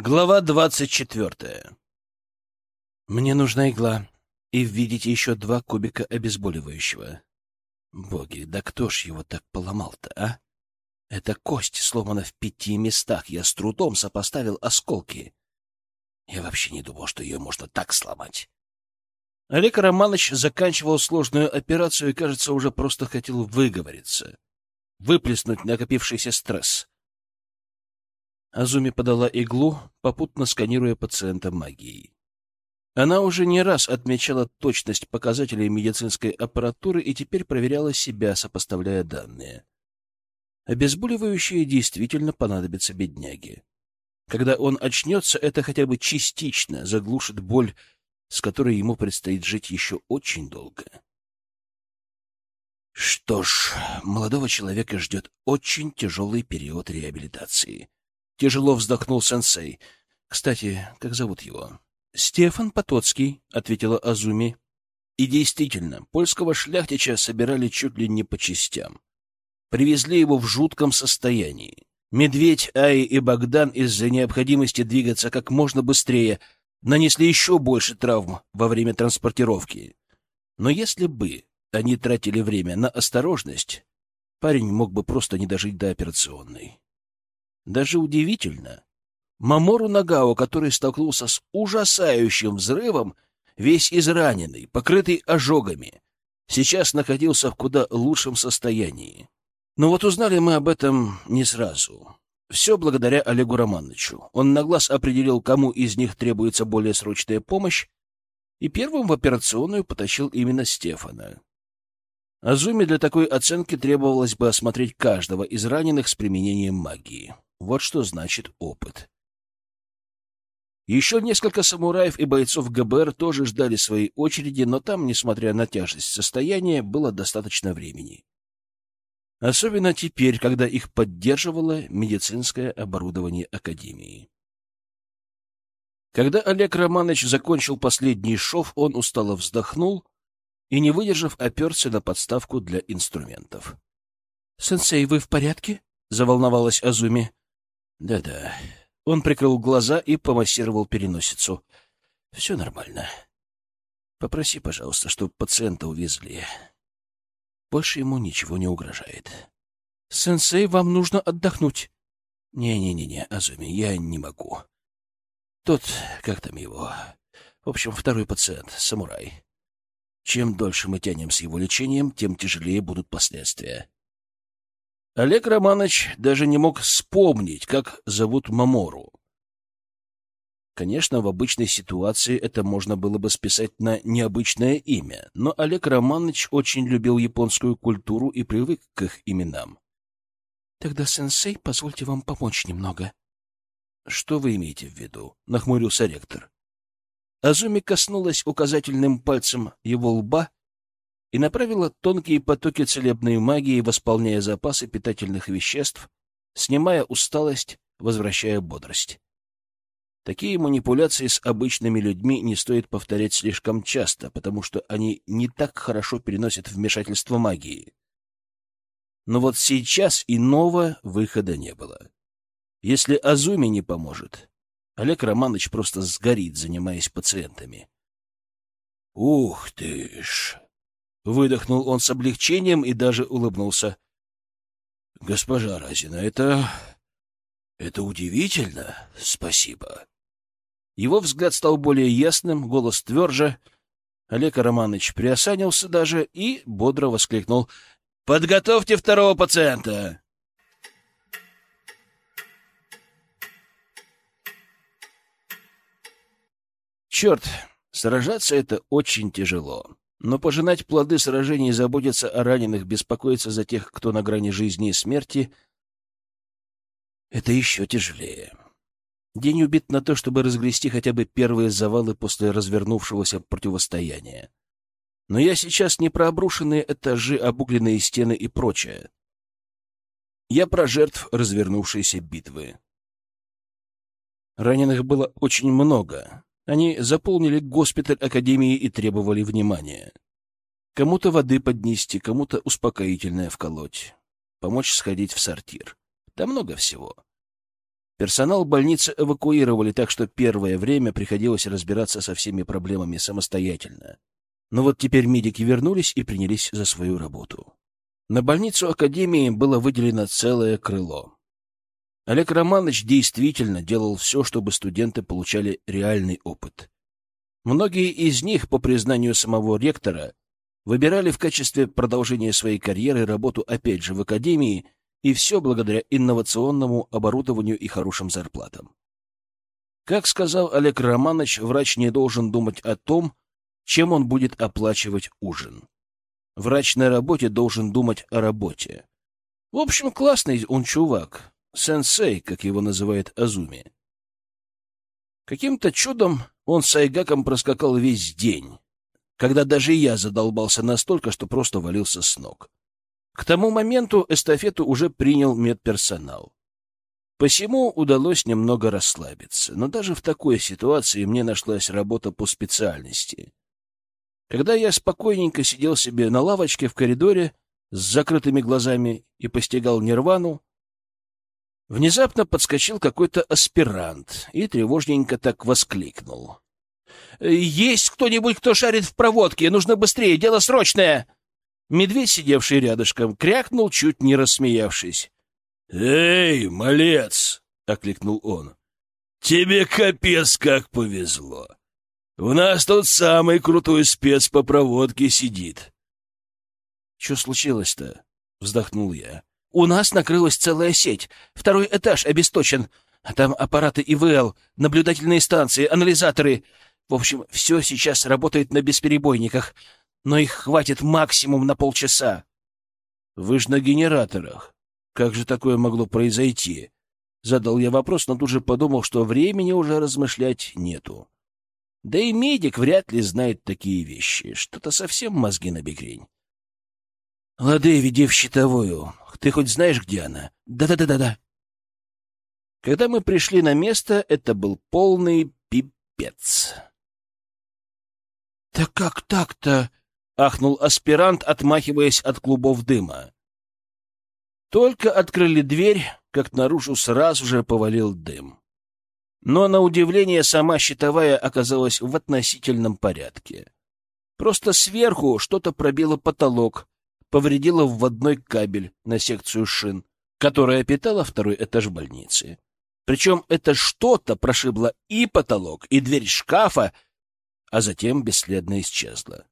Глава двадцать четвертая. Мне нужна игла и введите еще два кубика обезболивающего. Боги, да кто ж его так поломал-то, а? Эта кость сломана в пяти местах. Я с трудом сопоставил осколки. Я вообще не думал, что ее можно так сломать. Олег Романович заканчивал сложную операцию и, кажется, уже просто хотел выговориться, выплеснуть накопившийся стресс. Азуми подала иглу, попутно сканируя пациента магией. Она уже не раз отмечала точность показателей медицинской аппаратуры и теперь проверяла себя, сопоставляя данные. Обезболивающее действительно понадобится бедняге. Когда он очнется, это хотя бы частично заглушит боль, с которой ему предстоит жить еще очень долго. Что ж, молодого человека ждет очень тяжелый период реабилитации. Тяжело вздохнул сенсей. Кстати, как зовут его? Стефан Потоцкий, ответила Азуми. И действительно, польского шляхтича собирали чуть ли не по частям. Привезли его в жутком состоянии. Медведь, Аи и Богдан из-за необходимости двигаться как можно быстрее нанесли еще больше травм во время транспортировки. Но если бы они тратили время на осторожность, парень мог бы просто не дожить до операционной. Даже удивительно. Мамору Нагао, который столкнулся с ужасающим взрывом, весь израненный, покрытый ожогами, сейчас находился в куда лучшем состоянии. Но вот узнали мы об этом не сразу. Все благодаря Олегу Романовичу. Он на глаз определил, кому из них требуется более срочная помощь, и первым в операционную потащил именно Стефана. Азуме для такой оценки требовалось бы осмотреть каждого из раненых с применением магии. Вот что значит опыт. Еще несколько самураев и бойцов ГБР тоже ждали своей очереди, но там, несмотря на тяжесть состояния, было достаточно времени. Особенно теперь, когда их поддерживало медицинское оборудование Академии. Когда Олег Романович закончил последний шов, он устало вздохнул и, не выдержав, оперся на подставку для инструментов. — Сенсей, вы в порядке? — заволновалась Азуми. Да-да. Он прикрыл глаза и помассировал переносицу. Все нормально. Попроси, пожалуйста, чтобы пациента увезли. Больше ему ничего не угрожает. Сенсей, вам нужно отдохнуть. Не-не-не-не, Азуми, я не могу. Тот, как там его? В общем, второй пациент, самурай. Чем дольше мы тянем с его лечением, тем тяжелее будут последствия. Олег Романович даже не мог вспомнить, как зовут Мамору. Конечно, в обычной ситуации это можно было бы списать на необычное имя, но Олег Романович очень любил японскую культуру и привык к их именам. — Тогда, сенсей, позвольте вам помочь немного. — Что вы имеете в виду? — нахмурился ректор. Азуми коснулась указательным пальцем его лба и направила тонкие потоки целебной магии, восполняя запасы питательных веществ, снимая усталость, возвращая бодрость. Такие манипуляции с обычными людьми не стоит повторять слишком часто, потому что они не так хорошо переносят вмешательство магии. Но вот сейчас иного выхода не было. Если Азуми не поможет, Олег Романович просто сгорит, занимаясь пациентами. «Ух ты ж!» Выдохнул он с облегчением и даже улыбнулся. — Госпожа Разина, это... это удивительно. Спасибо. Его взгляд стал более ясным, голос тверже. Олег Романович приосанился даже и бодро воскликнул. — Подготовьте второго пациента! Черт, сражаться это очень тяжело. Но пожинать плоды сражений, заботиться о раненых, беспокоиться за тех, кто на грани жизни и смерти — это еще тяжелее. День убит на то, чтобы разгрести хотя бы первые завалы после развернувшегося противостояния. Но я сейчас не про обрушенные этажи, обугленные стены и прочее. Я про жертв развернувшейся битвы. Раненых было очень много, они заполнили госпиталь Академии и требовали внимания. Кому-то воды поднести, кому-то успокоительное вколоть, помочь сходить в сортир. Да много всего. Персонал больницы эвакуировали, так что первое время приходилось разбираться со всеми проблемами самостоятельно. Но вот теперь медики вернулись и принялись за свою работу. На больницу Академии было выделено целое крыло. Олег Романович действительно делал все, чтобы студенты получали реальный опыт. Многие из них, по признанию самого ректора, выбирали в качестве продолжения своей карьеры работу опять же в Академии, и все благодаря инновационному оборудованию и хорошим зарплатам. Как сказал Олег Романович, врач не должен думать о том, чем он будет оплачивать ужин. Врач на работе должен думать о работе. В общем, классный он чувак, сенсей, как его называет Азуми. Каким-то чудом он с Айгаком проскакал весь день, когда даже я задолбался настолько, что просто валился с ног. К тому моменту эстафету уже принял медперсонал. Посему удалось немного расслабиться, но даже в такой ситуации мне нашлась работа по специальности. Когда я спокойненько сидел себе на лавочке в коридоре с закрытыми глазами и постигал нирвану, внезапно подскочил какой-то аспирант и тревожненько так воскликнул. «Есть кто-нибудь, кто шарит в проводке? Нужно быстрее, дело срочное!» Медведь, сидевший рядышком, крякнул, чуть не рассмеявшись. «Эй, малец!» — окликнул он. «Тебе капец как повезло! У нас тут самый крутой спец по проводке сидит. — Что случилось-то? — вздохнул я. — У нас накрылась целая сеть. Второй этаж обесточен. Там аппараты ИВЛ, наблюдательные станции, анализаторы. В общем, все сейчас работает на бесперебойниках, но их хватит максимум на полчаса. — Вы же на генераторах. Как же такое могло произойти? Задал я вопрос, но тут же подумал, что времени уже размышлять нету. Да и медик вряд ли знает такие вещи. Что-то совсем мозги на бекрень. Лады, веди в щитовую. Ты хоть знаешь, где она? Да-да-да-да-да. Когда мы пришли на место, это был полный пипец. «Да как так-то?» — ахнул аспирант, отмахиваясь от клубов дыма. Только открыли дверь, как наружу сразу же повалил дым. Но, на удивление, сама щитовая оказалась в относительном порядке. Просто сверху что-то пробило потолок, повредило вводной кабель на секцию шин, которая питала второй этаж больницы. Причем это что-то прошибло и потолок, и дверь шкафа, а затем бесследно исчезло.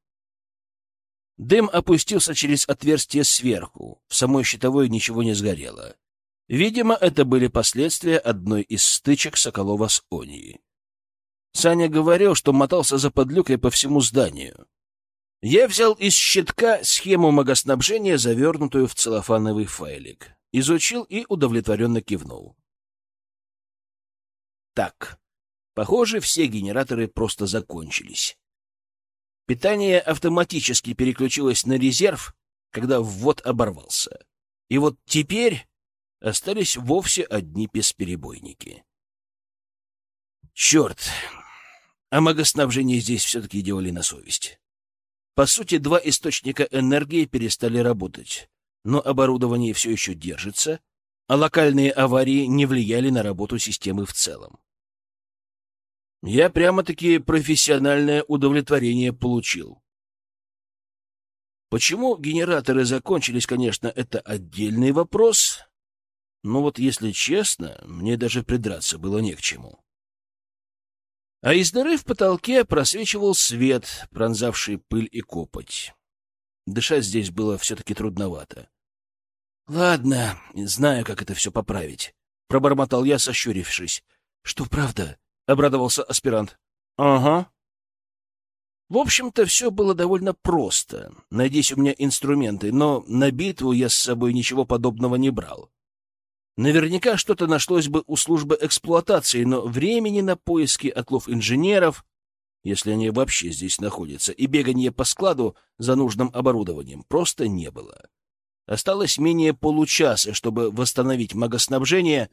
Дым опустился через отверстие сверху, в самой щитовой ничего не сгорело. Видимо, это были последствия одной из стычек Соколова с Онией. Саня говорил, что мотался за подлюкой по всему зданию. Я взял из щитка схему магоснабжения, завернутую в целлофановый файлик. Изучил и удовлетворенно кивнул. Так, похоже, все генераторы просто закончились. Питание автоматически переключилось на резерв, когда ввод оборвался. И вот теперь остались вовсе одни бесперебойники. Черт! А магоснабжение здесь все-таки делали на совесть. По сути, два источника энергии перестали работать, но оборудование все еще держится, а локальные аварии не влияли на работу системы в целом. Я прямо-таки профессиональное удовлетворение получил. Почему генераторы закончились, конечно, это отдельный вопрос, но вот, если честно, мне даже придраться было не к чему. А из дыры в потолке просвечивал свет, пронзавший пыль и копоть. Дышать здесь было все-таки трудновато. — Ладно, знаю, как это все поправить, — пробормотал я, сощурившись. — Что, правда? — обрадовался аспирант. — Ага. В общем-то, все было довольно просто. Найдись у меня инструменты, но на битву я с собой ничего подобного не брал. Наверняка что-то нашлось бы у службы эксплуатации, но времени на поиски отлов инженеров, если они вообще здесь находятся, и бегание по складу за нужным оборудованием просто не было. Осталось менее получаса, чтобы восстановить магоснабжение,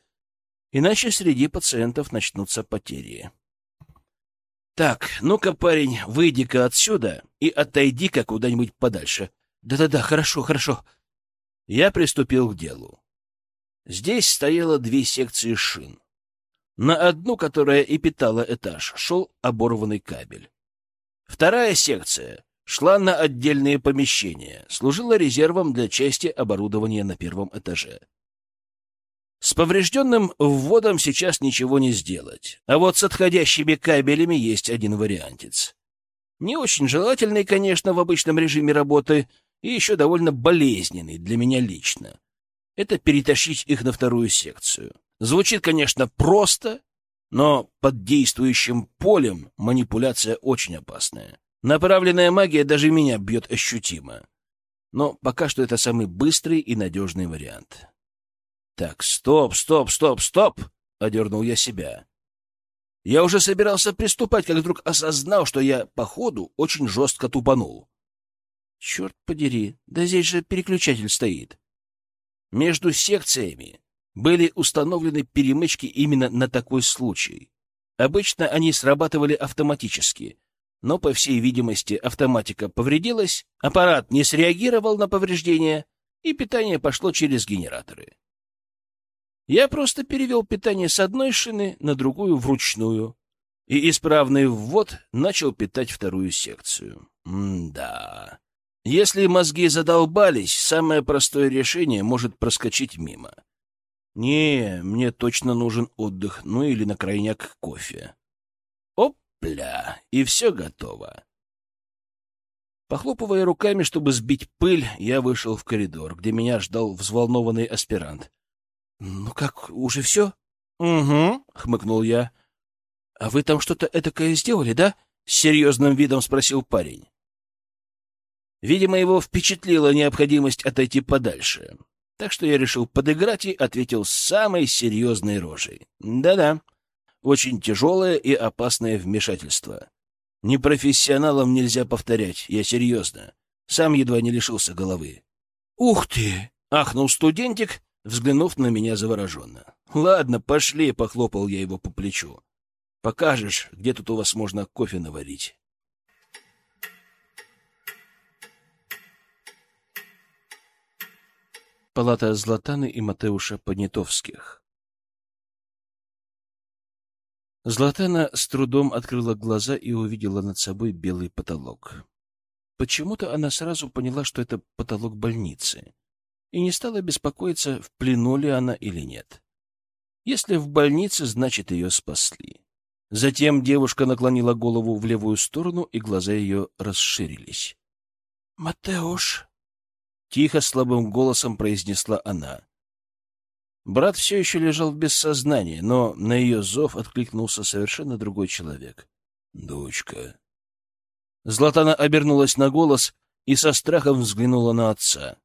иначе среди пациентов начнутся потери. Так, ну-ка, парень, выйди-ка отсюда и отойди-ка куда-нибудь подальше. Да-да-да, хорошо, хорошо. Я приступил к делу. Здесь стояло две секции шин. На одну, которая и питала этаж, шел оборванный кабель. Вторая секция шла на отдельные помещения, служила резервом для части оборудования на первом этаже. С поврежденным вводом сейчас ничего не сделать, а вот с отходящими кабелями есть один вариантец. Не очень желательный, конечно, в обычном режиме работы, и еще довольно болезненный для меня лично. Это перетащить их на вторую секцию. Звучит, конечно, просто, но под действующим полем манипуляция очень опасная. Направленная магия даже меня бьет ощутимо. Но пока что это самый быстрый и надежный вариант. Так, стоп, стоп, стоп, стоп! — одернул я себя. Я уже собирался приступать, как вдруг осознал, что я, по ходу, очень жестко тупанул. Черт подери, да здесь же переключатель стоит. Между секциями были установлены перемычки именно на такой случай. Обычно они срабатывали автоматически, но, по всей видимости, автоматика повредилась, аппарат не среагировал на повреждения, и питание пошло через генераторы. Я просто перевел питание с одной шины на другую вручную, и исправный ввод начал питать вторую секцию. М-да. Если мозги задолбались, самое простое решение может проскочить мимо. Не, мне точно нужен отдых, ну или на крайняк кофе. Опля, и все готово. Похлопывая руками, чтобы сбить пыль, я вышел в коридор, где меня ждал взволнованный аспирант. — Ну как, уже все? — Угу, — хмыкнул я. — А вы там что-то этакое сделали, да? — с серьезным видом спросил парень. Видимо, его впечатлила необходимость отойти подальше. Так что я решил подыграть и ответил с самой серьезной рожей. Да-да, очень тяжелое и опасное вмешательство. Непрофессионалам нельзя повторять, я серьезно. Сам едва не лишился головы. «Ух ты!» — ахнул студентик, взглянув на меня завороженно. «Ладно, пошли», — похлопал я его по плечу. «Покажешь, где тут у вас можно кофе наварить». Палата Златаны и Матеуша Понятовских. Златана с трудом открыла глаза и увидела над собой белый потолок. Почему-то она сразу поняла, что это потолок больницы, и не стала беспокоиться, в плену ли она или нет. Если в больнице, значит, ее спасли. Затем девушка наклонила голову в левую сторону, и глаза ее расширились. — Матеуш! Тихо, слабым голосом произнесла она. Брат все еще лежал без сознания, но на ее зов откликнулся совершенно другой человек. «Дочка». Златана обернулась на голос и со страхом взглянула на отца.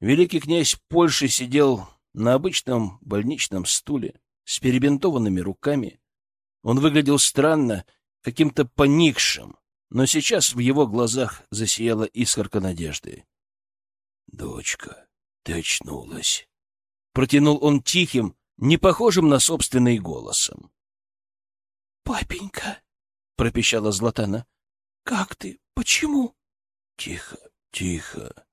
Великий князь Польши сидел на обычном больничном стуле с перебинтованными руками. Он выглядел странно, каким-то поникшим, но сейчас в его глазах засияла искорка надежды. «Дочка, ты очнулась!» Протянул он тихим, не похожим на собственный голосом. «Папенька!» — пропищала Златана. «Как ты? Почему?» «Тихо, тихо!»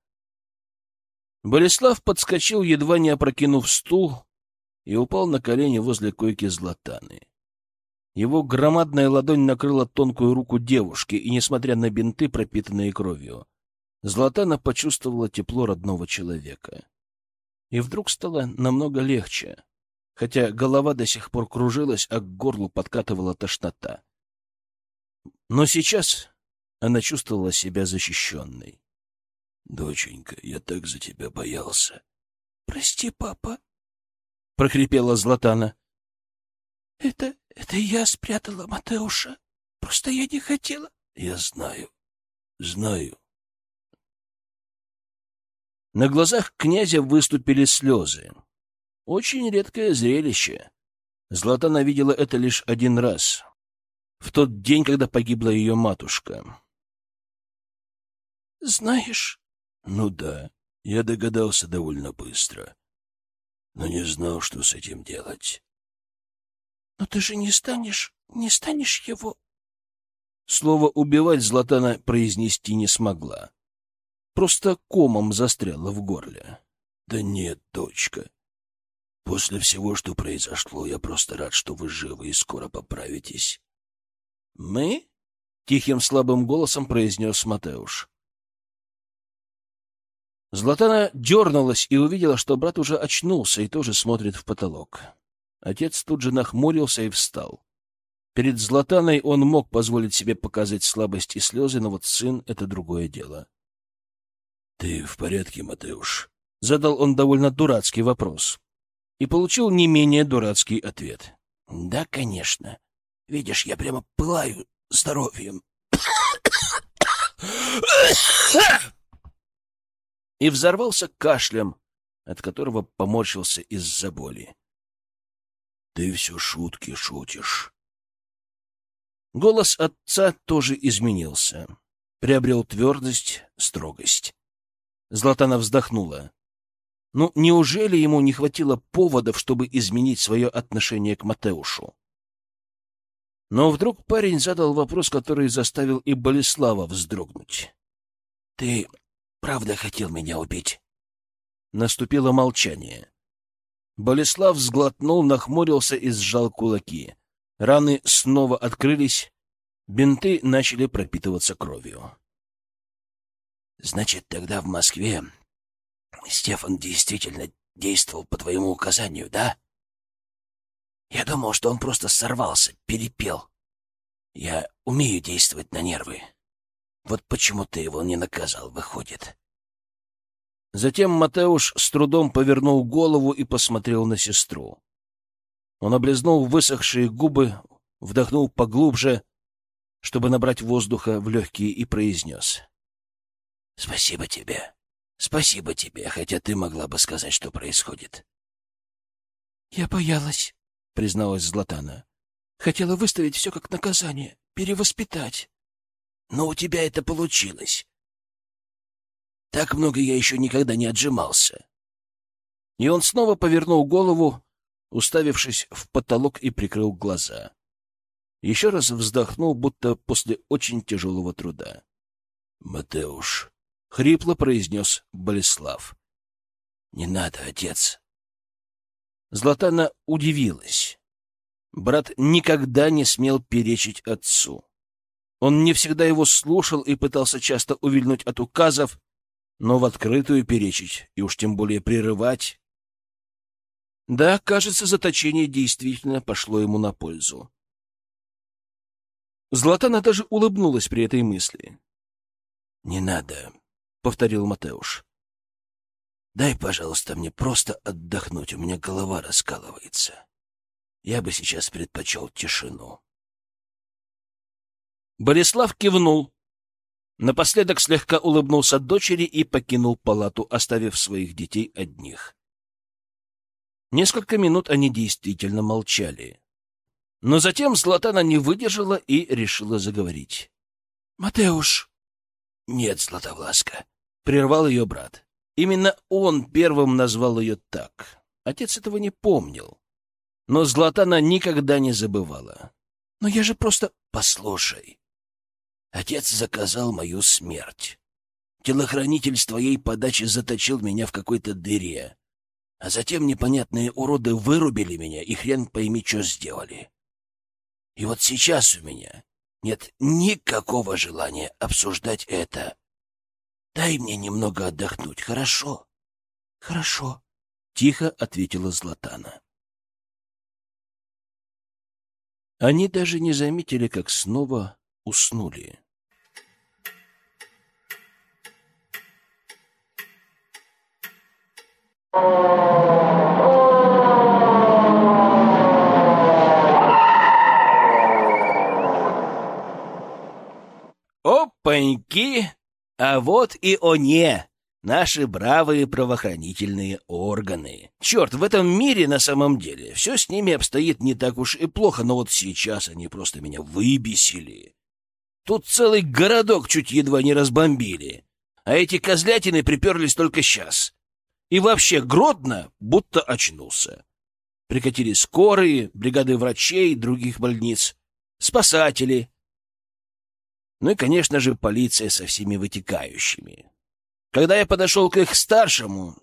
Болеслав подскочил, едва не опрокинув стул, и упал на колени возле койки Златаны. Его громадная ладонь накрыла тонкую руку девушки, и, несмотря на бинты, пропитанные кровью, Златана почувствовала тепло родного человека. И вдруг стало намного легче, хотя голова до сих пор кружилась, а к горлу подкатывала тошнота. Но сейчас она чувствовала себя защищенной. — Доченька, я так за тебя боялся. — Прости, папа, — прохрипела Златана. — Это... это я спрятала Матеуша. Просто я не хотела. — Я знаю, знаю. На глазах князя выступили слезы. Очень редкое зрелище. Златана видела это лишь один раз. В тот день, когда погибла ее матушка. «Знаешь...» «Ну да, я догадался довольно быстро, но не знал, что с этим делать». «Но ты же не станешь... не станешь его...» Слово «убивать» Златана произнести не смогла просто комом застряла в горле. — Да нет, дочка. После всего, что произошло, я просто рад, что вы живы и скоро поправитесь. Мы? Тихим слабым голосом произнес Матеуш. Златана дернулась и увидела, что брат уже очнулся и тоже смотрит в потолок. Отец тут же нахмурился и встал. Перед Златаной он мог позволить себе показать слабость и слезы, но вот сын — это другое дело. — Ты в порядке, Матеуш? — задал он довольно дурацкий вопрос. И получил не менее дурацкий ответ. — Да, конечно. Видишь, я прямо пылаю здоровьем. И взорвался кашлем, от которого поморщился из-за боли. — Ты все шутки шутишь. Голос отца тоже изменился. Приобрел твердость, строгость. Златана вздохнула. Ну, неужели ему не хватило поводов, чтобы изменить свое отношение к Матеушу? Но вдруг парень задал вопрос, который заставил и Болеслава вздрогнуть. — Ты правда хотел меня убить? Наступило молчание. Болеслав сглотнул, нахмурился и сжал кулаки. Раны снова открылись, бинты начали пропитываться кровью. Значит, тогда в Москве Стефан действительно действовал по твоему указанию, да? Я думал, что он просто сорвался, перепел. Я умею действовать на нервы. Вот почему ты его не наказал, выходит. Затем Матеуш с трудом повернул голову и посмотрел на сестру. Он облизнул высохшие губы, вдохнул поглубже, чтобы набрать воздуха в легкие, и произнес. — Спасибо тебе. Спасибо тебе, хотя ты могла бы сказать, что происходит. — Я боялась, — призналась Златана. — Хотела выставить все как наказание, перевоспитать. — Но у тебя это получилось. Так много я еще никогда не отжимался. И он снова повернул голову, уставившись в потолок и прикрыл глаза. Еще раз вздохнул, будто после очень тяжелого труда. — Матеуш, — хрипло произнес Болеслав. — Не надо, отец. Златана удивилась. Брат никогда не смел перечить отцу. Он не всегда его слушал и пытался часто увильнуть от указов, но в открытую перечить и уж тем более прерывать да, кажется, заточение действительно пошло ему на пользу. Златана даже улыбнулась при этой мысли. — Не надо, — повторил Матеуш. — Дай, пожалуйста, мне просто отдохнуть, у меня голова раскалывается. Я бы сейчас предпочел тишину. Борислав кивнул. Напоследок слегка улыбнулся дочери и покинул палату, оставив своих детей одних. Несколько минут они действительно молчали. Но затем Златана не выдержала и решила заговорить. — Матеуш! — Нет, Златовласка, — прервал ее брат. Именно он первым назвал ее так. Отец этого не помнил. Но Златана никогда не забывала. — Но я же просто... — Послушай. Отец заказал мою смерть. Телохранитель с твоей подачи заточил меня в какой-то дыре. А затем непонятные уроды вырубили меня и хрен пойми, что сделали. И вот сейчас у меня нет никакого желания обсуждать это. Дай мне немного отдохнуть, хорошо? — Хорошо, — тихо ответила Златана. Они даже не заметили, как снова уснули. Опаньки! А вот и они, наши бравые правоохранительные органы. Черт, в этом мире на самом деле все с ними обстоит не так уж и плохо, но вот сейчас они просто меня выбесили. Тут целый городок чуть едва не разбомбили, а эти козлятины приперлись только сейчас. И вообще Гродно будто очнулся. Прикатили скорые, бригады врачей, других больниц, спасатели. Ну и, конечно же, полиция со всеми вытекающими. Когда я подошел к их старшему,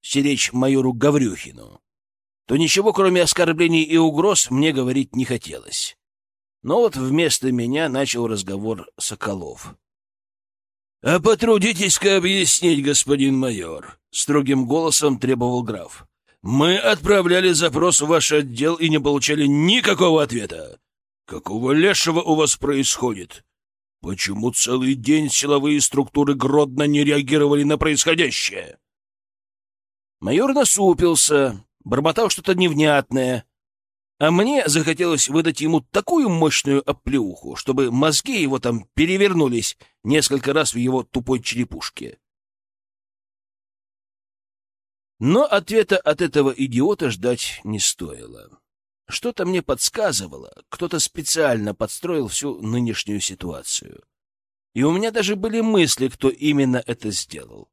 сиречь майору Гаврюхину, то ничего, кроме оскорблений и угроз, мне говорить не хотелось. Но вот вместо меня начал разговор Соколов. — А потрудитесь-ка объяснить, господин майор, — строгим голосом требовал граф. — Мы отправляли запрос в ваш отдел и не получали никакого ответа. Какого лешего у вас происходит? Почему целый день силовые структуры Гродно не реагировали на происходящее? Майор насупился, бормотал что-то невнятное, а мне захотелось выдать ему такую мощную оплеуху, чтобы мозги его там перевернулись несколько раз в его тупой черепушке. Но ответа от этого идиота ждать не стоило. Что-то мне подсказывало, кто-то специально подстроил всю нынешнюю ситуацию. И у меня даже были мысли, кто именно это сделал.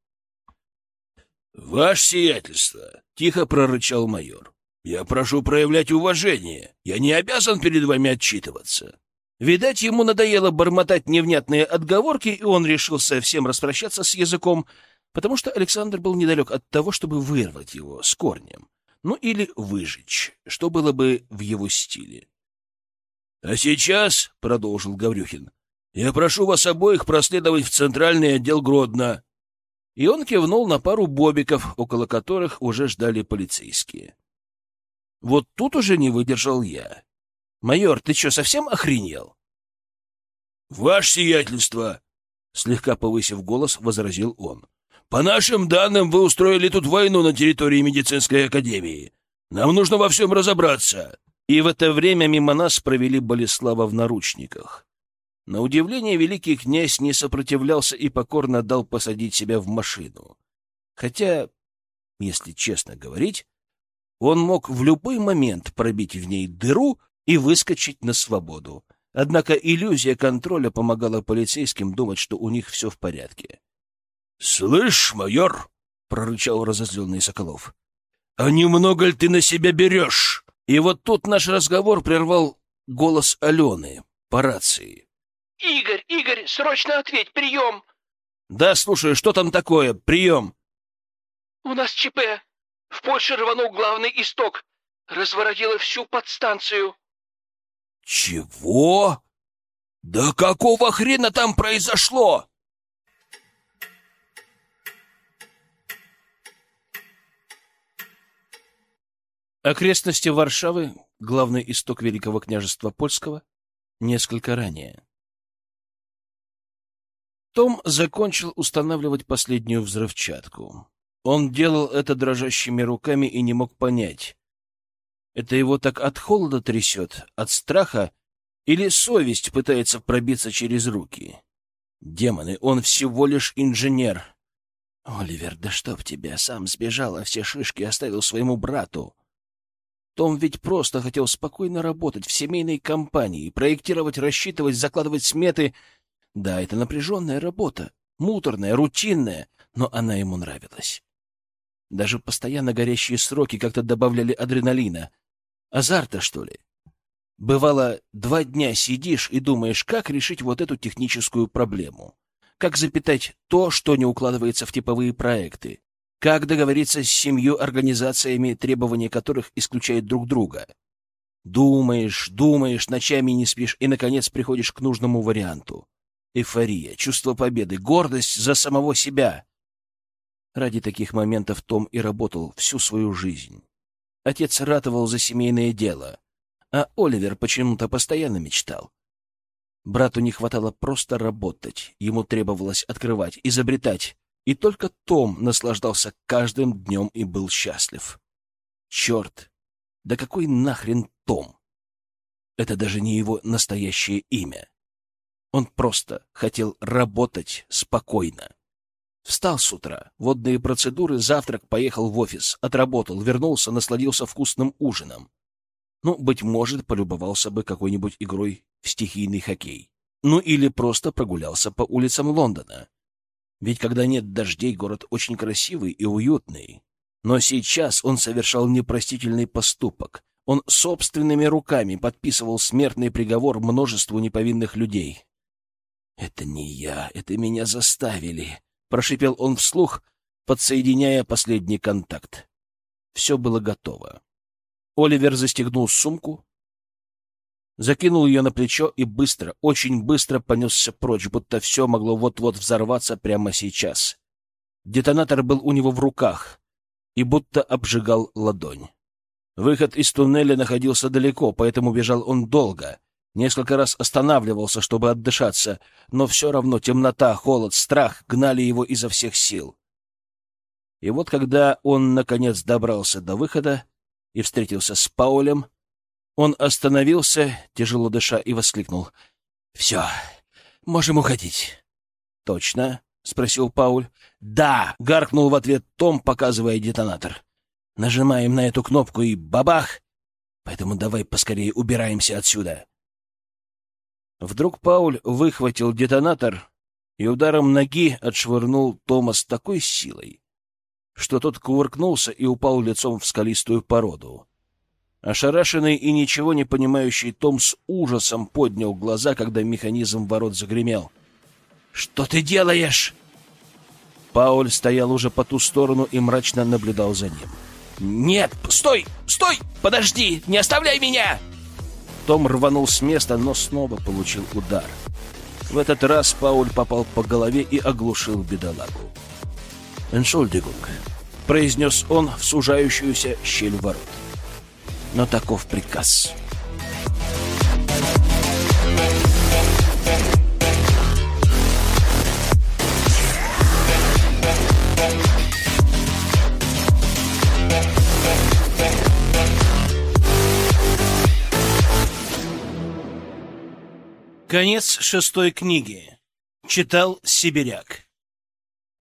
— Ваше сиятельство! — тихо прорычал майор. — Я прошу проявлять уважение. Я не обязан перед вами отчитываться. Видать, ему надоело бормотать невнятные отговорки, и он решил совсем распрощаться с языком, потому что Александр был недалек от того, чтобы вырвать его с корнем ну или выжечь, что было бы в его стиле. — А сейчас, — продолжил Гаврюхин, — я прошу вас обоих проследовать в центральный отдел Гродно. И он кивнул на пару бобиков, около которых уже ждали полицейские. Вот тут уже не выдержал я. — Майор, ты что, совсем охренел? — Ваше сиятельство! — слегка повысив голос, возразил он. По нашим данным, вы устроили тут войну на территории медицинской академии. Нам нужно во всем разобраться. И в это время мимо нас провели Болеслава в наручниках. На удивление, великий князь не сопротивлялся и покорно дал посадить себя в машину. Хотя, если честно говорить, он мог в любой момент пробить в ней дыру и выскочить на свободу. Однако иллюзия контроля помогала полицейским думать, что у них все в порядке. «Слышь, майор!» — прорычал разозленный Соколов. «А немного ли ты на себя берешь?» И вот тут наш разговор прервал голос Алены по рации. «Игорь, Игорь, срочно ответь, прием!» «Да, слушаю, что там такое? Прием!» «У нас ЧП. В Польше рванул главный исток. Разворотило всю подстанцию». «Чего? Да какого хрена там произошло?» Окрестности Варшавы, главный исток Великого княжества Польского, несколько ранее. Том закончил устанавливать последнюю взрывчатку. Он делал это дрожащими руками и не мог понять, это его так от холода трясет, от страха, или совесть пытается пробиться через руки. Демоны, он всего лишь инженер. Оливер, да чтоб тебя, сам сбежал, а все шишки оставил своему брату. Том ведь просто хотел спокойно работать в семейной компании, проектировать, рассчитывать, закладывать сметы. Да, это напряженная работа, муторная, рутинная, но она ему нравилась. Даже постоянно горящие сроки как-то добавляли адреналина. Азарта, что ли? Бывало, два дня сидишь и думаешь, как решить вот эту техническую проблему. Как запитать то, что не укладывается в типовые проекты. Как договориться с семью организациями, требования которых исключают друг друга? Думаешь, думаешь, ночами не спишь, и, наконец, приходишь к нужному варианту. Эйфория, чувство победы, гордость за самого себя. Ради таких моментов Том и работал всю свою жизнь. Отец ратовал за семейное дело, а Оливер почему-то постоянно мечтал. Брату не хватало просто работать, ему требовалось открывать, изобретать, и только Том наслаждался каждым днем и был счастлив. Черт! Да какой нахрен Том? Это даже не его настоящее имя. Он просто хотел работать спокойно. Встал с утра, водные процедуры, завтрак, поехал в офис, отработал, вернулся, насладился вкусным ужином. Ну, быть может, полюбовался бы какой-нибудь игрой в стихийный хоккей. Ну, или просто прогулялся по улицам Лондона. Ведь когда нет дождей, город очень красивый и уютный. Но сейчас он совершал непростительный поступок. Он собственными руками подписывал смертный приговор множеству неповинных людей. «Это не я, это меня заставили», — прошипел он вслух, подсоединяя последний контакт. Все было готово. Оливер застегнул сумку, закинул ее на плечо и быстро, очень быстро понесся прочь, будто все могло вот-вот взорваться прямо сейчас. Детонатор был у него в руках и будто обжигал ладонь. Выход из туннеля находился далеко, поэтому бежал он долго. Несколько раз останавливался, чтобы отдышаться, но все равно темнота, холод, страх гнали его изо всех сил. И вот когда он, наконец, добрался до выхода и встретился с Паулем, он остановился, тяжело дыша, и воскликнул. — Все, можем уходить. — Точно? — спросил Пауль. — Да! — гаркнул в ответ Том, показывая детонатор. — Нажимаем на эту кнопку и бабах! Поэтому давай поскорее убираемся отсюда. Вдруг Пауль выхватил детонатор и ударом ноги отшвырнул Тома с такой силой, что тот кувыркнулся и упал лицом в скалистую породу. Ошарашенный и ничего не понимающий Том с ужасом поднял глаза, когда механизм ворот загремел. «Что ты делаешь?» Пауль стоял уже по ту сторону и мрачно наблюдал за ним. «Нет! Стой! Стой! Подожди! Не оставляй меня!» Том рванул с места, но снова получил удар. В этот раз Пауль попал по голове и оглушил бедолагу. «Эншульдигунг», — произнес он в сужающуюся щель ворот но таков приказ. Конец шестой книги. Читал Сибиряк.